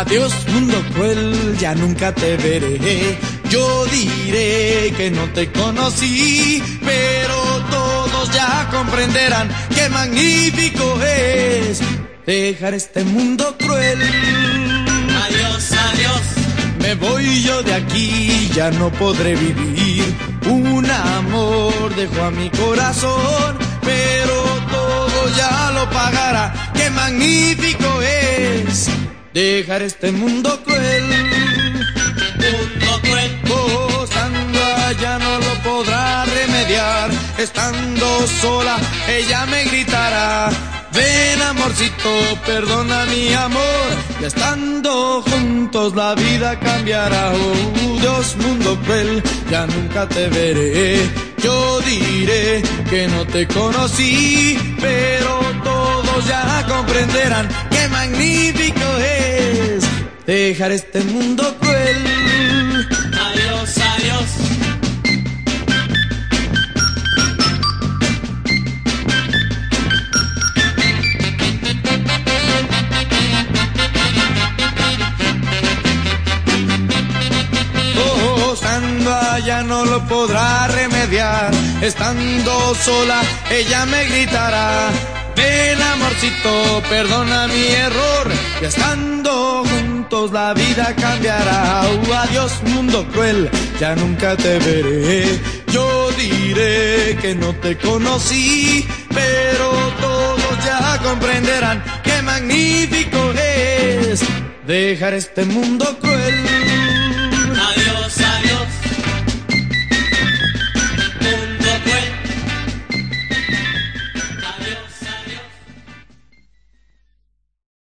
Adiós mundo cruel, ya nunca te veré. Yo diré que no te conocí, pero todos ya comprenderán qué magnífico es dejar este mundo cruel. Adiós, adiós. Me voy yo de aquí, ya no podré vivir. Un amor dejó a mi corazón, pero todo ya lo pagará. Qué magnífico es dejar este mundo cruel. Mundo cruel. Estando allá no lo podrá remediar. Estando sola, ella me gritará. Ven amorcito, perdona mi amor. Y estando juntos la vida cambiará. Oh, Dios, mundo cruel, ya nunca te veré. Yo diré que no te conocí, pero todos ya comprenderán qué magnífico dejar este mundo cruel. Adiós, adiós. Oh, estando allá no lo podrá remediar. Estando sola, ella me gritará. Ven amorcito, perdona mi error. Y estando juntos la vida cambiará. Oh, adiós mundo cruel, ya nunca te veré. Yo diré que no te conocí, pero todos ya comprenderán qué magnífico es dejar este mundo cruel.